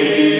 Amen.